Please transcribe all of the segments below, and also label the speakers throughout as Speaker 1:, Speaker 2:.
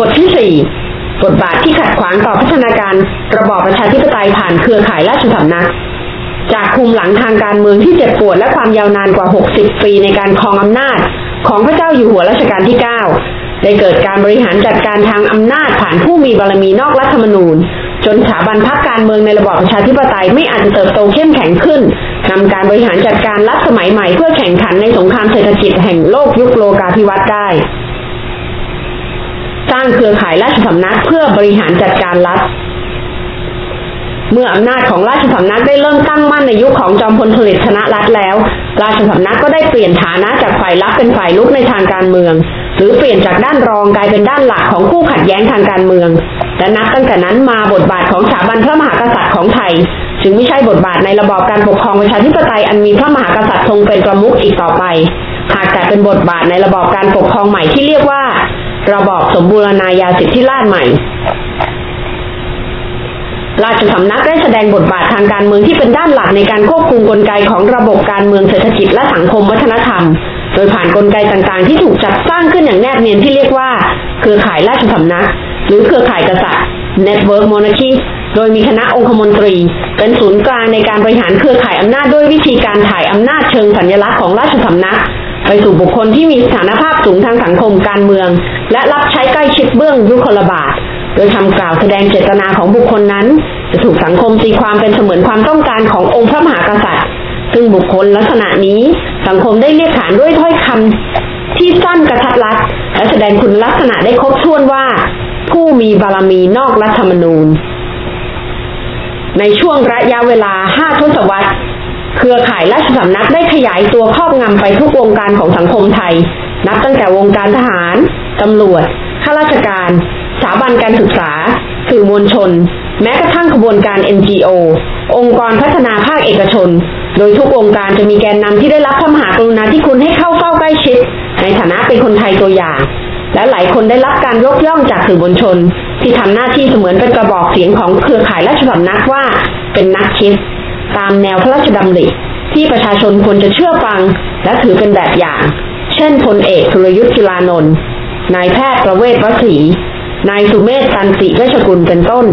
Speaker 1: บทที่สี่บทบาทที่ขัดขวางต่อพัฒนาการระบอบประชาธิปไตยผ่านเครือข่ายราชสำนัก จากคุมหลังทางการเมืองที่เจ็บปวดและความยาวนานกว่า 60 ปีในการครองอำนาจ ของพระเจ้าอยู่หัวรัชกาลที่ 9 ได้เกิดการบริหารจัดการทางอำนาจผ่านผู้มีบารมีนอกรัฐธรรมนูญ จนสถาบันพรรคการเมืองในระบอบประชาธิปไตยไม่อาจจะเติบโตเข้มแข็งขึ้นนำการบริหารจัดการรัฐสมัยใหม่เพื่อแข่งขันในสงครามเศรษฐกิจแห่งโลกยุคโลกาภิวัตน์ได้ สร้างเครือข่ายราชสำนักเพื่อบริหารจัดการรัฐ เมื่ออำนาจของราชสำนักได้เริ่มตั้งมั่นในยุคของจอมพลสฤษดิ์ชนะรัฐแล้ว ราชสำนักก็ได้เปลี่ยนฐานะจากฝ่ายรับเป็นฝ่ายลุกในทางการเมือง หรือเปลี่ยนจากด้านรองกลายเป็นด้านหลักของคู่ขัดแย้งทางการเมือง และนับตั้งแต่นั้นมาบทบาทของสถาบันพระมหากษัตริย์ของไทยจึงไม่ใช่บทบาทในระบอบการปกครองประชาธิปไตยอันมีพระมหากษัตริย์ทรงเป็นประมุขอีกต่อไป หากแต่เป็นบทบาทในระบอบการปกครองใหม่ที่เรียกว่า ระบอบสมบูรณาญาสิทธิราชใหม่ ราชสำนักได้แสดงบทบาททางการเมืองที่เป็นด้านหลักในการควบคุมกลไกของระบบการเมืองเศรษฐกิจและสังคมวัฒนธรรม โดยผ่านนกลไกต่างๆ ที่ถูกจัดสร้างขึ้นอย่างแนบเนียนที่เรียกว่า เครือข่ายราชสำนัก หรือเครือข่ายกษัตริย์ Network Monarchy โดยมีคณะองคมนตรี เป็นศูนย์กลางในการบริหารเครือข่ายอำนาจด้วยวิธีการถ่ายอำนาจเชิงสัญลักษณ์ของราชสำนัก ไปสู่บุคคลที่มีสถานภาพสูงทางสังคมการเมือง และรับใช้ใกล้ชิดเบื้องยุคลบาท โดยคำกล่าวแสดงเจตนาของบุคคลนั้น จะถูกสังคมตีความเป็นเสมือนความต้องการขององค์พระมหากษัตริย์ ซึ่งบุคคลลักษณะนี้สังคมได้เรียกขานด้วยถ้อยคำที่สั้นกระทัดรัดและแสดงคุณลักษณะได้ครบถ้วนว่า ผู้มีบารมีนอกรัฐธรรมนูญในช่วงระยะเวลาห้าทศวรรษ เครือข่ายราชสำนักได้ขยายตัวครอบงำไปทุกวงการของสังคมไทย นับตั้งแต่วงการทหาร ตำรวจ ข้าราชการ สถาบันการศึกษา สื่อมวลชน แม้กระทั่งขบวนการ NGO องค์กรพัฒนาภาคเอกชน โดยทุกวงการจะมีแกนนำที่ได้รับพระมหากรุณาธิคุณให้เข้าเฝ้าใกล้ชิด ในฐานะเป็นคนไทยตัวอย่าง และหลายคนได้รับการยกย่องจากสื่อมวลชน ที่ทำหน้าที่เสมือนเป็นกระบอกเสียงของเครือข่ายราชสำนักว่า เป็นนักคิด ตามแนวพระราชดำริที่ประชาชนควรจะเชื่อฟัง และถือเป็นแบบอย่าง เช่นพลเอกสุรยุทธ์จุลานนท์นายแพทย์ประเวศวสีนายสุเมธตันติเวชกุลเป็นต้น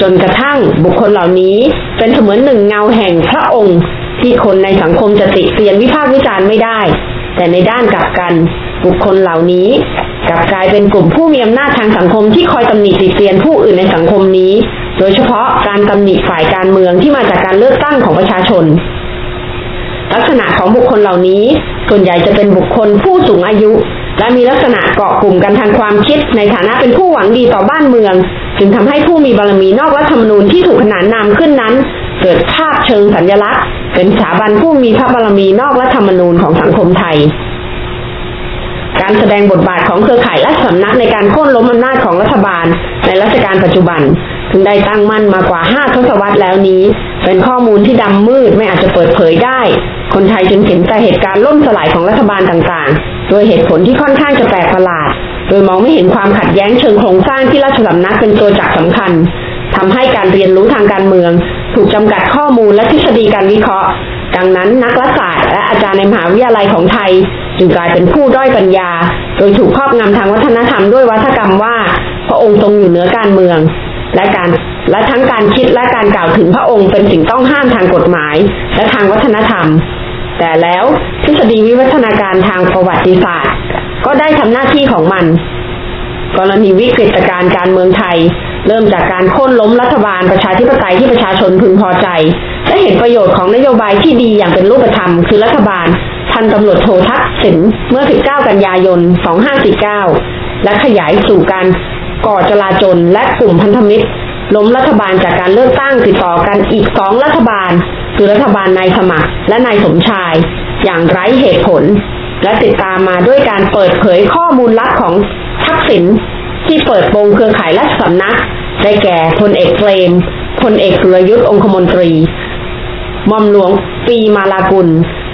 Speaker 1: จนกระทั่งบุคคลเหล่านี้เป็นเสมือนหนึ่งเงาแห่งพระองค์ ที่คนในสังคมจะติเตียนวิพากษ์วิจารณ์ไม่ได้ แต่ในด้านกลับกัน บุคคลเหล่านี้กลับกลายเป็นกลุ่มผู้มีอำนาจทางสังคมที่คอยตำหนิติเตียนผู้อื่นในสังคมนี้ โดยเฉพาะการตำหนิฝ่ายการเมืองที่มาจากการเลือกตั้งของประชาชน ลักษณะของบุคคลเหล่านี้ ส่วนใหญ่จะเป็นบุคคลผู้สูงอายุ และมีลักษณะเกาะกลุ่มกันทางความคิดในฐานะเป็นผู้หวังดีต่อบ้านเมือง จึงทำให้ผู้มีบารมีนอกรัฐธรรมนูญที่ถูกขนานนามขึ้นนั้น เกิดภาพเชิงสัญลักษณ์ เป็นสถาบันผู้มีพระบารมีนอกรัฐธรรมนูญของสังคมไทยการแสดงบทบาทของเครือข่ายและสำนักในการโค่นล้มอำนาจของรัฐบาลในรัชกาลปัจจุบัน ถึงได้ตั้งมั่นมากว่าห้าทศวรรษแล้วนี้ เป็นข้อมูลที่ดำมืดไม่อาจจะเปิดเผยได้ คนไทยจึงเห็นแต่เหตุการณ์ล่มสลายของรัฐบาลต่างๆ โดยเหตุผลที่ค่อนข้างจะแปลกประหลาด โดยมองไม่เห็นความขัดแย้งเชิงโครงสร้างที่ราชสำนักเป็นตัวจักสำคัญทำให้การเรียนรู้ทางการเมือง ถูกจำกัดข้อมูลและทฤษฎีการวิเคราะห์ ดังนั้นนักรัฐศาสตร์และอาจารย์ในมหาวิทยาลัยของไทย จึงกลายเป็นผู้ด้อยปัญญา โดยถูกครอบงำทางวัฒนธรรมด้วยวัฒกรรมว่า พระองค์ทรงอยู่เหนือการเมือง และการและทั้งการคิดและการกล่าวถึงพระองค์เป็นสิ่งต้องห้ามทางกฎหมาย และทางวัฒนธรรม แต่แล้วทฤษฎีวิวัฒนาการทางประวัติศาสตร์ ก็ได้ทำหน้าที่ของมัน กรณีวิกฤตการการเมืองไทย เริ่มจากการโค่นล้มรัฐบาลประชาธิปไตยที่ประชาชนพึงพอใจ และเห็นประโยชน์ของนโยบายที่ดีอย่างเป็นรูปธรรม คือรัฐบาลพันตำรวจโททักษิณเมื่อ 19 กันยายน 2549 และขยายสู่การ ก่อจลาจลและกลุ่มพันธมิตร ล้มรัฐบาลจากการเลือกตั้งติดต่อกันอีกสองรัฐบาล คือรัฐบาลนายสมัครและนายสมชาย อย่างไร้เหตุผล และติดตามมาด้วยการเปิดเผยข้อมูลลับของทักษิณที่เปิดโปงเครือข่ายและสำนัก ได้แก่พลเอกเกรมพลเอกสุรยุทธ์องคมนตรีมอมหลวงปีมาลากุล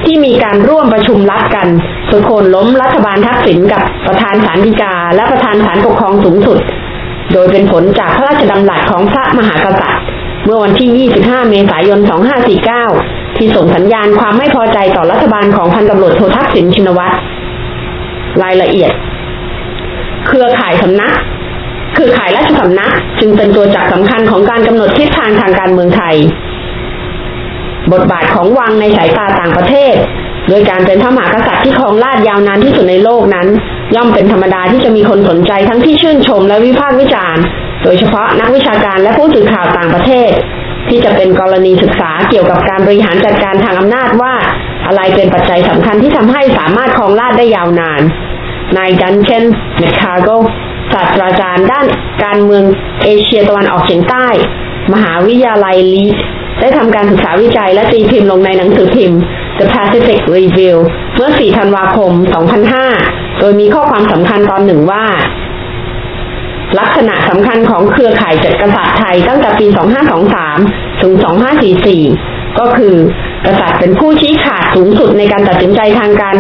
Speaker 1: ที่มีการร่วมประชุมลับกัน สุโคนล้มรัฐบาลทักษิณกับประธานศาลฎีกา และประธานศาลปกครองสูงสุด โดยเป็นผลจากพระราชดำรัสของพระมหากษัตริย์ เมื่อวันที่ 25 เมษายน 2549 ที่ส่งสัญญาณความไม่พอใจต่อรัฐบาลของพันตำรวจโททักษิณชินวัตรรายละเอียด เครือข่ายสำนักคือข่ายราชสำนักจึงเป็นตัวจักสำคัญของการกำหนดทิศทางทางการเมืองไทย บทบาทของวังในสายตาต่างประเทศ โดยการเป็นพระมหากษัตริย์ที่ครองราชยาวนานที่สุดในโลกนั้น ย่อมเป็นธรรมดาที่จะมีคนสนใจทั้งที่ชื่นชมและวิพากษ์วิจารณ์ โดยเฉพาะนักวิชาการและผู้สื่อข่าวต่างประเทศ ที่จะเป็นกรณีศึกษาเกี่ยวกับการบริหารจัดการทางอำนาจว่า อะไรเป็นปัจจัยสำคัญที่ทำให้สามารถครองราชได้ยาวนานนายดันเชนเมคคาโกศาสตราจารย์ด้านการเมืองเอเชียตะวันออกเฉียงใต้ มหาวิทยาลัยลีดได้ทำการศึกษาวิจัยและตีพิมพ์ลงในหนังสือพิมพ์ The Pacific Review เมื่อ 4 ธันวาคม 2005 โดยมีข้อความสำคัญตอนหนึ่งว่า ลักษณะสำคัญของเครือข่ายจัดกษัตริย์ไทยตั้งแต่ปี 2523 ถึง 2544 ก็คือกษัตริย์เป็นผู้ชี้ขาดสูงสุดในการตัดสินใจทางการ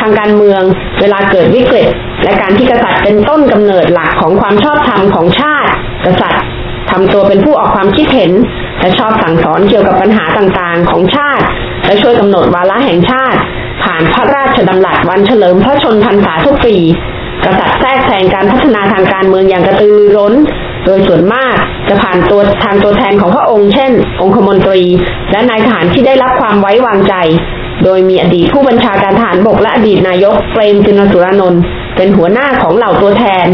Speaker 1: ทางการเมือง เวลาเกิดวิกฤต และการที่กษัตริย์เป็นต้นกำเนิดหลักของความชอบธรรมของชาติ กษัตริย์ทำตัวเป็นผู้ออกความคิดเห็น และชอบสั่งสอนเกี่ยวกับปัญหาต่างๆของชาติ และช่วยกำหนดวาระแห่งชาติ ผ่านพระราชดำรัสวันเฉลิมพระชนพรรษาทุกปีกษัตริย์แทรกแซงการพัฒนาทางการเมืองอย่างกระตือรือร้น โดยส่วนมากจะผ่านตัวทางตัวแทนของพระองค์เช่น องคมนตรี และนายทหารที่ได้รับความไว้วางใจ โดยมีอดีตผู้บัญชาการทหารบกและอดีตนายกเปรมตินสุรานนท์เป็นหัวหน้าของเหล่าตัวแทน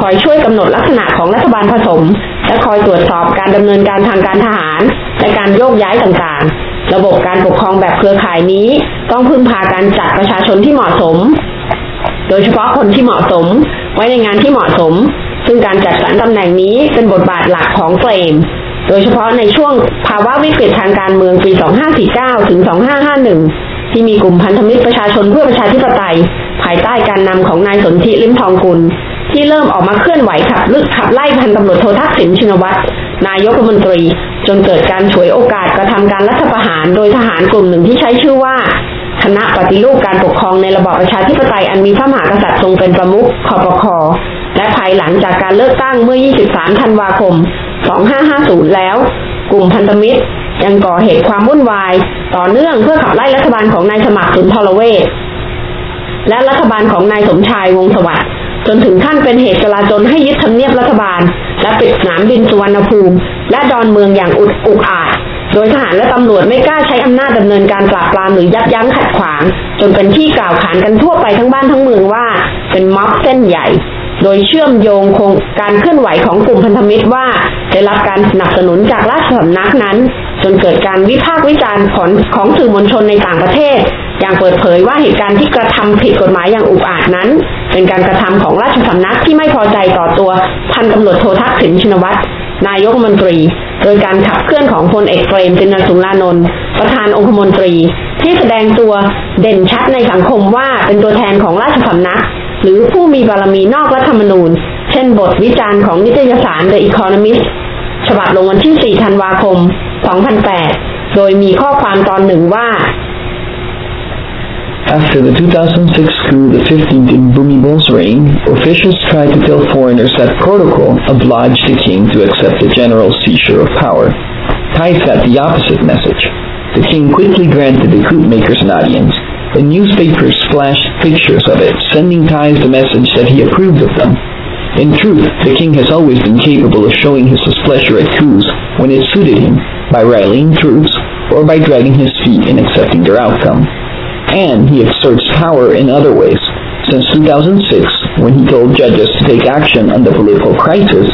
Speaker 1: คอยช่วยกำหนดลักษณะของรัฐบาลผสม และคอยตรวจสอบการดำเนินการทางการทหาร และการโยกย้ายต่างๆ ระบบการปกครองแบบเครือข่ายนี้ต้องพึ่งพาการจัดประชาชนที่เหมาะสม โดยเฉพาะคนที่เหมาะสม ไว้ในงานที่เหมาะสม ซึ่งการจัดสรรตำแหน่งนี้เป็นบทบาทหลักของเฟรม โดยเฉพาะในช่วงภาวะวิกฤตทางการเมืองปี 2549 ถึง 2551 ที่มีกลุ่มพันธมิตรประชาชนเพื่อประชาธิปไตย ภายใต้การนำของนายสนธิลิ้มทองกุลที่เริ่มออกมาเคลื่อนไหวขับลึกขับไล่พันตำรวจโททักษิณชินวัตร นายกรัฐมนตรี จนเกิดการฉวยโอกาสกระทำการรัฐประหาร โดยทหารกลุ่มหนึ่งที่ใช้ชื่อว่าคณะปฏิรูปการปกครองในระบอบประชาธิปไตยอันมีพระมหากษัตริย์ทรงเป็นประมุขคอปคอและภายหลังจากการเลือกตั้งเมื่อ 23 ธันวาคม 2550 แล้ว กลุ่มพันธมิตร ยังก่อเหตุความวุ่นวาย ต่อเนื่องเพื่อขับไล่รัฐบาลของนายสมัครสุนทรเวชและรัฐบาลของนายสมชายวงศ์สวัสดิ์จนถึงขั้นเป็นเหตุจลาจลให้ยึดทำเนียบรัฐบาล และปิดสนามบินสุวรรณภูมิ และดอนเมืองอย่างอุดอุกอาจ โดยทหารและตำรวจไม่กล้าใช้อำนาจดำเนินการปราบปรามหรือยับยั้งขัดขวาง จนเป็นที่กล่าวขานกันทั่วไปทั้งบ้านทั้งเมืองว่า เป็นม็อบเส้นใหญ่ โดยเชื่อมโยงคงการเคลื่อนไหวของกลุ่มพันธมิตรว่า ได้รับการสนับสนุนจากราชสำนักนั้น จนเกิดการวิพากษ์วิจารณ์ของของสื่อมวลชนในต่างประเทศ อย่างเปิดเผยว่าเหตุการณ์ที่กระทำผิดกฎหมายอย่างอุกอาจนั้น เป็นการกระทำของราชสำนักที่ไม่พอใจต่อตัวพันตำรวจโททักษิณชินวัตรนายกมนตรี โดยการขับเคลื่อนของพลเอกเปรมตินสุรานนท์ประธานองคมนตรี ที่แสดงตัวเด่นชัดในสังคมว่าเป็นตัวแทนของราชสำนัก หรือผู้มีบารมีนอกรัฐธรรมนูญ เช่นบทวิจารณ์ของนิตยสาร The Economist ฉบับลงวันที่ 4 ธันวาคม 2008 โดยมีข้อความตอนหนึ่งว่า
Speaker 2: After the 2006 coup, the 15th in Bhumibol's reign, officials tried to tell foreigners that protocol obliged the king to accept the general seizure of power. Thais got the opposite message. The king quickly granted the coup makers an audience, and newspapers flashed pictures of it, sending Thais the message that he approved of them. In truth, the king has always been capable of showing his displeasure at coups when it suited him, by rallying troops or by dragging his feet in accepting their outcome And he exerts power in other ways. Since 2006, when he told judges to take action on the political crisis,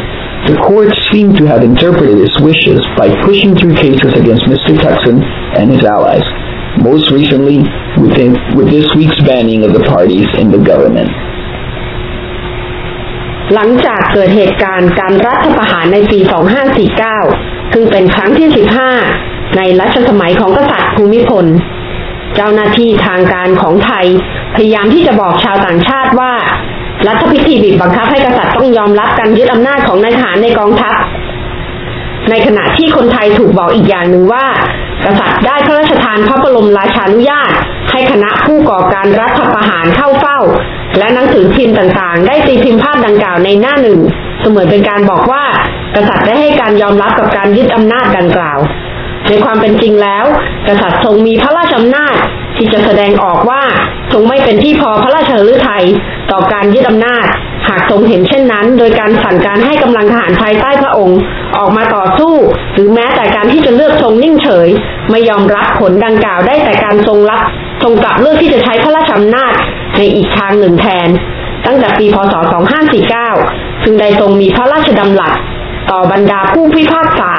Speaker 2: the courts seem to have interpreted his wishes by pushing through cases against Mr. Tuxon and his allies, most recently with, him, with this week's banning of the parties in the government.
Speaker 1: หลังจากเกิดเหตุการณ์การรัฐประหารในปี 2549 ซึ่งเป็นครั้งที่ 15 ในรัชสมัยของกษัตริย์ภูมิพล เจ้าหน้าที่ทางการของไทย พยายามที่จะบอกชาวต่างชาติว่า รัฐพิธีบีบบังคับให้กษัตริย์ต้องยอมรับการยึดอำนาจของนายทหารในกองทัพ ในขณะที่คนไทยถูกบอกอีกอย่างหนึ่งว่า กษัตริย์ได้พระราชทานพระบรมราชานุญาต ให้คณะผู้ก่อการรัฐประหารเข้าเฝ้า และหนังสือพิมพ์ต่างๆ ได้ตีพิมพ์ภาพดังกล่าวในหน้าหนึ่งเสมือนเป็นการบอกว่า กษัตริย์ได้ให้การยอมรับกับการยึดอำนาจดังกล่าว ในความเป็นจริงแล้ว กษัตริย์ทรงมีพระราชอำนาจที่จะแสดงออกว่าทรงไม่เป็นที่พอพระราชฤทัยต่อการยึดอำนาจ หากทรงเห็นเช่นนั้น โดยการสั่งการให้กำลังทหารภายใต้พระองค์ ออกมาต่อสู้ หรือแม้แต่การที่จะเลือกทรงนิ่งเฉย ไม่ยอมรับผลดังกล่าวได้แต่การทรงรับ ทรงกลับเลือกที่จะใช้พระราชอำนาจในอีกทางหนึ่งแทน ตั้งแต่ปีพศ 2549 ซึ่งได้ทรงมีพระราชดำรัส ต่อบรรดาผู้พิพากษา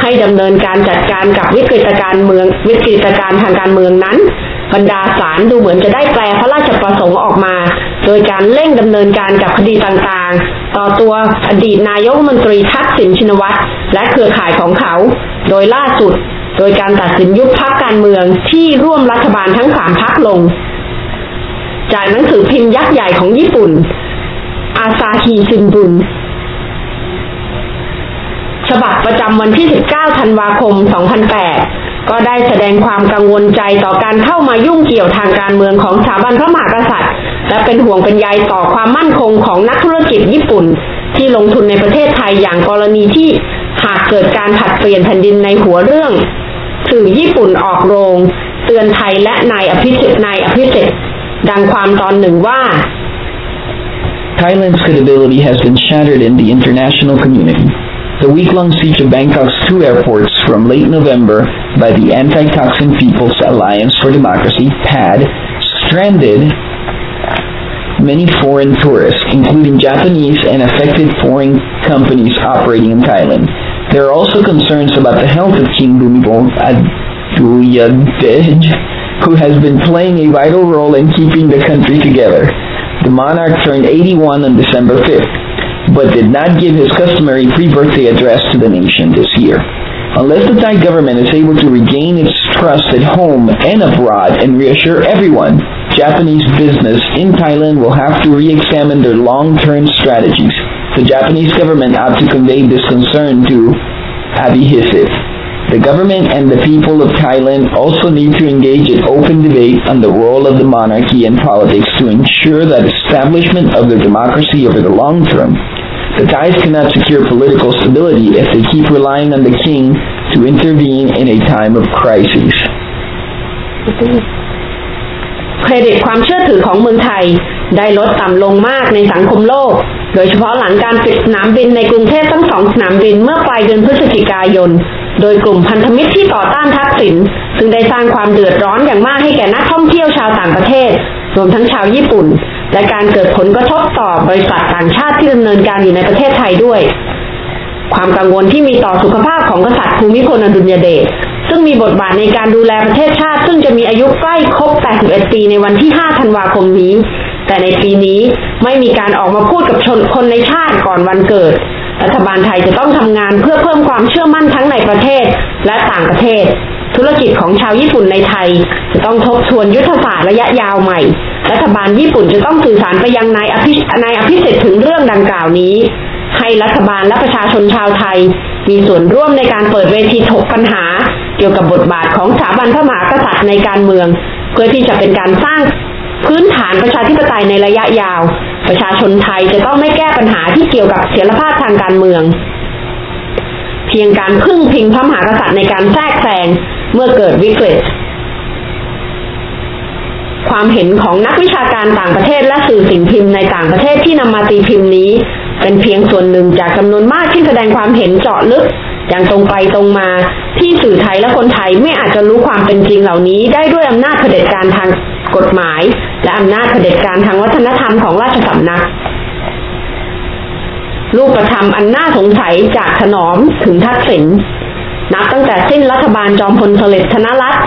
Speaker 1: ให้ดำเนินการจัดการกับวิกฤตการเมืองวิกฤตการทางการเมืองนั้น บรรดาศาลดูเหมือนจะได้แปลพระราชประสงค์ออกมา โดยการเร่งดำเนินการกับคดีต่างๆ ต่อตัวอดีตนายกมนตรีทักษิณชินวัตรและเครือข่ายของเขา โดยล่าสุด โดยการตัดสินยุบพักการเมืองที่ร่วมรัฐบาลทั้งสามพักลง จากหนังสือพิมพ์ยักษ์ใหญ่ของญี่ปุ่นอาซาฮีซินบุน ฉบับประจำวันที่ 19 ธันวาคม 2008 ก็ได้แสดงความกังวลใจต่อการเข้ามายุ่งเกี่ยวทางการเมืองของสถาบันพระมหากษัตริย์ และเป็นห่วงเป็นใยต่อความมั่นคงของนักธุรกิจญี่ปุ่น ที่ลงทุนในประเทศไทยอย่างกรณีที่หากเกิดการผัดเปลี่ยนแผ่นดินในหัวเรื่อง สื่อญี่ปุ่นออกโรง เตือนไทยและนายอภิสิทธิ์นายอภิสิทธิ์ดังความตอนหนึ่งว่า
Speaker 2: Thailand's credibility has been shattered in the international community. The week-long siege of Bangkok's two airports from late November by the Anti-Toxin People's Alliance for Democracy, PAD, stranded many foreign tourists, including Japanese and affected foreign companies operating in Thailand. There are also concerns about the health of King Bhumibol Adulyadej, who has been playing a vital role in keeping the country together. The monarch turned 81 on December 5th but did not give his customary pre-birthday address to the nation this year. Unless the Thai government is able to regain its trust at home and abroad and reassure everyone, Japanese business in Thailand will have to re-examine their long-term strategies. The Japanese government ought to convey this concern to Abhisit. The government and the people of Thailand also need to engage in open debate on the role of the monarchy in politics to ensure that establishment of their democracy over the long term the Thais cannot secure political stability if they keep relying on the king to intervene in a time of crisis.
Speaker 1: เครดิตความเชื่อถือของเมืองไทยได้ลดต่ำลงมากในสังคมโลก โดยเฉพาะหลังการปิดสนามบินในกรุงเทพทั้งสองสนามบินเมื่อปลายเดือนพฤศจิกายน โดยกลุ่มพันธมิตรที่ต่อต้านทักษิณซึ่งได้สร้างความเดือดร้อนอย่างมากให้แก่นักท่องเที่ยวชาวต่างประเทศ รวมทั้งชาวญี่ปุ่น และการเกิดผลกระทบต่อบริษัทต่างชาติที่ดำเนินการอยู่ในประเทศไทยด้วย ความกังวลที่มีต่อสุขภาพของกษัตริย์ภูมิพลอดุลยเดชซึ่งมีบทบาทในการดูแลประเทศชาติ ซึ่งจะมีอายุใกล้ครบ 81 ปีในวันที่ 5 ธันวาคมนี้ แต่ในปีนี้ไม่มีการออกมาพูดกับชนคนในชาติก่อนวันเกิด รัฐบาลไทยจะต้องทำงานเพื่อเพิ่มความเชื่อมั่นทั้งในประเทศและต่างประเทศ ธุรกิจของชาวญี่ปุ่นในไทย จะต้องทบทวนยุทธศาสตร์ระยะยาวใหม่ รัฐบาลญี่ปุ่นจะต้องสื่อสารไปยังนายอภินายอภิสิทธิ์ถึงเรื่องดังกล่าวนี้ ให้รัฐบาลและประชาชนชาวไทย มีส่วนร่วมในการเปิดเวทีถกปัญหา เกี่ยวกับบทบาทของสถาบันพระมหากษัตริย์ในการเมือง เพื่อที่จะเป็นการสร้างพื้นฐานประชาธิปไตยในระยะยาว ประชาชนไทยจะต้องไม่แก้ปัญหาที่เกี่ยวกับเสถียรภาพทางการเมือง เพียงการพึ่งพิงพระมหากษัตริย์ในการแทรกแซงเมื่อเกิดวิกฤต ความเห็นของนักวิชาการต่างประเทศและสื่อสิ่งพิมพ์ในต่างประเทศที่นำมาตีพิมพ์นี้ เป็นเพียงส่วนหนึ่งจากจำนวนมากที่แสดงความเห็นเจาะลึก อย่างตรงไปตรงมาที่สื่อไทยและคนไทยไม่อาจจะรู้ความเป็นจริงเหล่านี้ได้ด้วยอำนาจเผด็จการทางกฎหมาย และอำนาจเผด็จการทางวัฒนธรรมของราชสำนักรูปธรรมอันน่าสงสัยจากถนอมถึงทักษิณนับตั้งแต่สิ้นรัฐบาลจอมพลสฤษดิ์ธนรัตน์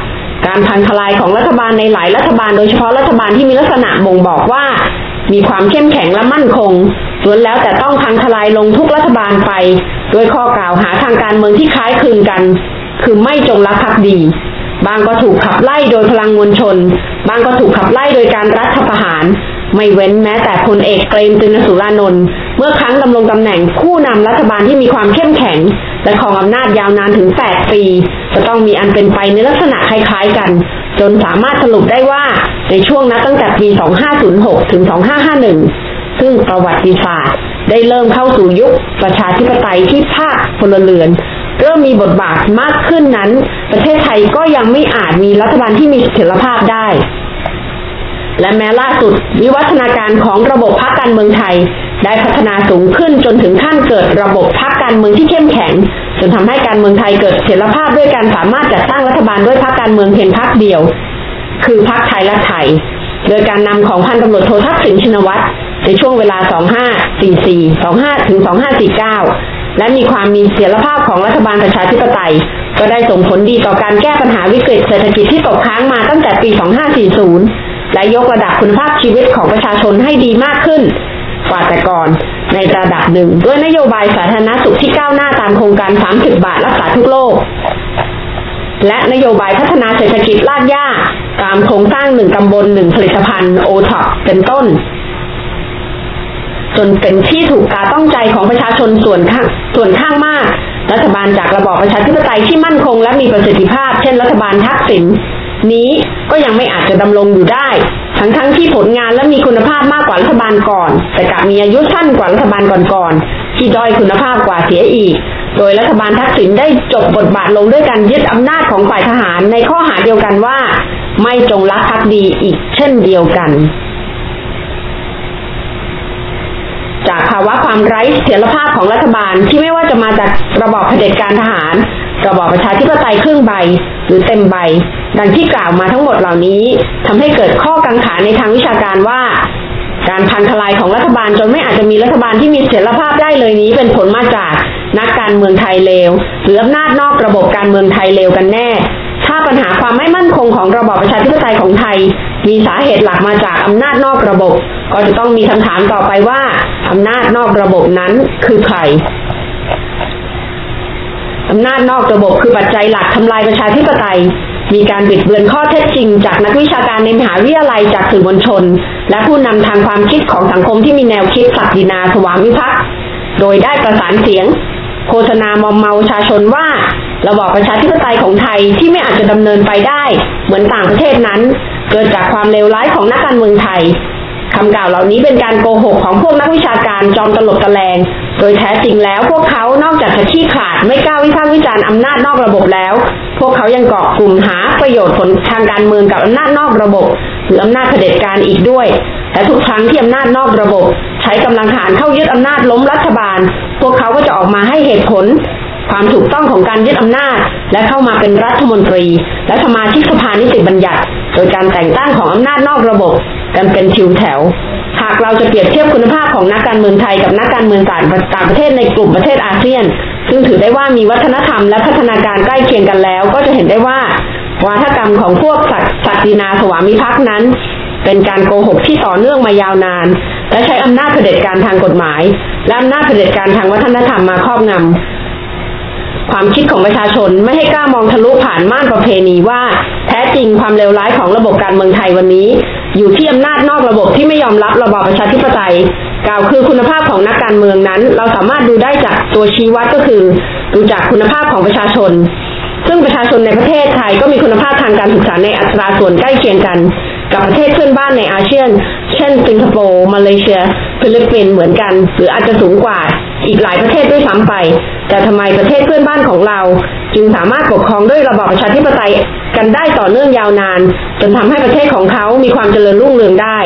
Speaker 1: การพังทลายของรัฐบาลในหลายรัฐบาลโดยเฉพาะรัฐบาลที่มีลักษณะบ่งบอกว่า มีความเข้มแข็งและมั่นคงล้วนแล้วแต่ต้องพังทลายลงทุกรัฐบาลไปโดยข้อกล่าวหาทางการเมืองที่คล้ายคลึงกัน คือไม่จงรักภักดี บางก็ถูกขับไล่โดยพลังมวลชน บางก็ถูกขับไล่โดยการรัฐประหาร ไม่เว้นแม้แต่พลเอกเปรมตินสุรานนท์เมื่อครั้งดำรงตำแหน่งผู้นำรัฐบาลที่มีความเข้มแข็ง และของอำนาจยาวนานถึง 8 ปี จะต้องมีอันเป็นไปในลักษณะคล้ายๆกัน จนสามารถสรุปได้ว่าในช่วงนับตั้งแต่ปี 2506 ถึง 2551 ซึ่งประวัติศาสตร์ได้เริ่มเข้าสู่ยุคประชาธิปไตยที่ภาคพลเรือน เริ่มมีบทบาทมากขึ้นนั้น ประเทศไทยก็ยังไม่อาจมีรัฐบาลที่มีเสถียรภาพได้ และแม้ล่าสุดวิวัฒนาการของระบบพักการเมืองไทย ได้พัฒนาสูงขึ้นจนถึงขั้นเกิดระบบพรรคการเมืองที่เข้มแข็ง จนทำให้การเมืองไทยเกิดเสถียรภาพด้วยการสามารถจัดตั้งรัฐบาลด้วยพรรคการเมืองเพียงพรรคเดียว คือพรรคไทยรักไทย โดยการนำของพันตำรวจโททักษิณชินวัตรในช่วงเวลา 2544 25ถึง2549 และมีความมีเสถียรภาพของรัฐบาลประชาธิปไตย ก็ได้ส่งผลดีต่อการแก้ปัญหาวิกฤตเศรษฐกิจที่ตกค้างมาตั้งแต่ปี 2540 และยกระดับคุณภาพชีวิตของประชาชนให้ดีมากขึ้น กว่าแต่ก่อน ในระดับหนึ่ง ด้วยนโยบายสาธารณสุขที่ก้าวหน้าตามโครงการ 30 บาทรักษาทุกโรคและนโยบายพัฒนาเศรษฐกิจลาดย่าตามโครงสร้างหนึ่งตำบลหนึ่งผลิตภัณฑ์โอท็อปเป็นต้น จนเป็นที่ถูกกาต้องใจของประชาชนส่วนข้างส่วนข้างมาก รัฐบาลจากระบอบประชาธิปไตยที่มั่นคงและมีประสิทธิภาพ เช่นรัฐบาลทักษิณนี้ก็ยังไม่อาจจะดำรงอยู่ได้ ทั้งๆทที่ผลงานและมีคุณภาพมากกว่ารัฐบาลก่อน แต่กลับมีอายุสั้นกว่ารัฐบาลก่อนๆที่ด้อยคุณภาพกว่าเสียอีก โดยรัฐบาลทักษิณได้จบบทบาทลงด้วยการยึดอำนาจของฝ่ายทหารในข้อหาเดียวกันว่า ไม่จงรักภักดีอีกเช่นเดียวกันจากภาวะความไร้เสถียรภาพของรัฐบาลที่ไม่ว่าจะมาจากระบอบเผด็จการทหาร ระบอบประชาธิปไตยครึ่งใบ หรือเต็มใบ ดังที่กล่าวมาทั้งหมดเหล่านี้ทำให้เกิดข้อกังขาในทางวิชาการว่า การพังทลายของรัฐบาลจนไม่อาจจะมีรัฐบาลที่มีเสถียรภาพได้เลยนี้ เป็นผลมาจากนักการเมืองไทยเลวหรืออำนาจนอกระบบการเมืองไทยเลวกันแน่ ถ้าปัญหาความไม่มั่นคงของระบอบประชาธิปไตยของไทย มีสาเหตุหลักมาจากอำนาจนอกระบบ ก็จะต้องมีคำถามต่อไปว่าอำนาจนอกระบบนั้นคือใครอำนาจนอกระบบคือปัจจัยหลักทำลายประชาธิปไตย มีการบิดเบือนข้อเท็จจริง จากนักวิชาการในมหาวิทยาลัยจากสื่อมวลชน และผู้นำทางความคิดของสังคมที่มีแนวคิดศักดินาสวามิภักดิ์โดยได้ประสานเสียง โฆษณามอมเมาประชาชนว่า ระบอบประชาธิปไตยของไทยที่ไม่อาจจะดำเนินไปได้ เหมือนต่างประเทศนั้น เกิดจากความเลวร้ายของนักการเมืองไทยำกล่าวเหล่านี้เป็นการโกหกของพวกนักวิชาการจอมตลบตะแลง โดยแท้จริงแล้วพวกเขานอกจากจะขี้ขลาดไม่กล้าวิพากษ์วิจารณ์อำนาจนอกระบบแล้ว พวกเขายังเกาะกลุ่มหาประโยชน์ผลทางการเมืองกับอำนาจนอกระบบหรืออำนาจเผด็จการอีกด้วยและทุกครั้งที่อำนาจนอกระบบ ใช้กำลังทหารเข้ายึดอำนาจล้มรัฐบาล พวกเขาก็จะออกมาให้เหตุผล ความถูกต้องของการยึดอำนาจ และเข้ามาเป็นรัฐมนตรี และสมาชิกสภานิติบัญญัติ โดยการแต่งตั้งของอำนาจนอกระบบ กันเป็นทิวแถว หากเราจะเปรียบเทียบคุณภาพของนักการเมืองไทยกับนักการเมืองต่างต่างประเทศในกลุ่มประเทศอาเซียน ซึ่งถือได้ว่ามีวัฒนธรรมและพัฒนาการใกล้เคียงกันแล้ว ก็จะเห็นได้ว่าวาทกรรมของพวกศักดินาสวามิภักดิ์นั้น เป็นการโกหกที่ต่อเนื่องมายาวนาน และใช้อำนาจเผด็จการทางกฎหมาย และอำนาจเผด็จการทางวัฒนธรรมมาครอบงำความคิดของประชาชนไม่ให้กล้ามองทะลุผ่านม่านประเพณีว่า แท้จริงความเลวร้ายของระบบการเมืองไทยวันนี้ อยู่ที่อำนาจนอกระบบที่ไม่ยอมรับระบอบประชาธิปไตย กล่าวคือคุณภาพของนักการเมืองนั้น เราสามารถดูได้จากตัวชี้วัดก็คือ ดูจากคุณภาพของประชาชน ซึ่งประชาชนในประเทศไทยก็มีคุณภาพทางการศึกษาในอัตราส่วนใกล้เคียงกัน กับประเทศเพื่อนบ้านในอาเซียน เช่น สิงคโปร์มาเลเซียฟิลิปปินส์เหมือนกัน หรืออาจจะสูงกว่าอีกหลายประเทศด้วยซ้ำไป แต่ทำไมประเทศเพื่อนบ้านของเรา จึงสามารถปกครองด้วยระบอบประชาธิปไตยกันได้ต่อเนื่องยาวนาน จนทำให้ประเทศของเขามีความเจริญรุ่งเรืองได้